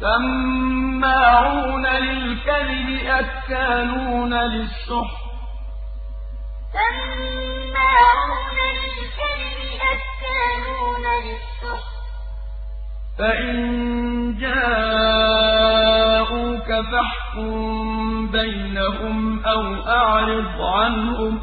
سَمَّاعُونَ لِلْكَذِبِ أَكَّالُونَ لِلسُّحْتِ فَإِن جَاءُوكَ فَاحْكُم بَيْنَهُمْ أَوْ أَعْرِضْ عَنْهُمْ ۖ.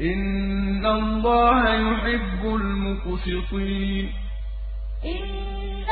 إِنَّ اللَّهَ يُحِبُّ الْمُقْسِطِينَ إِنَّ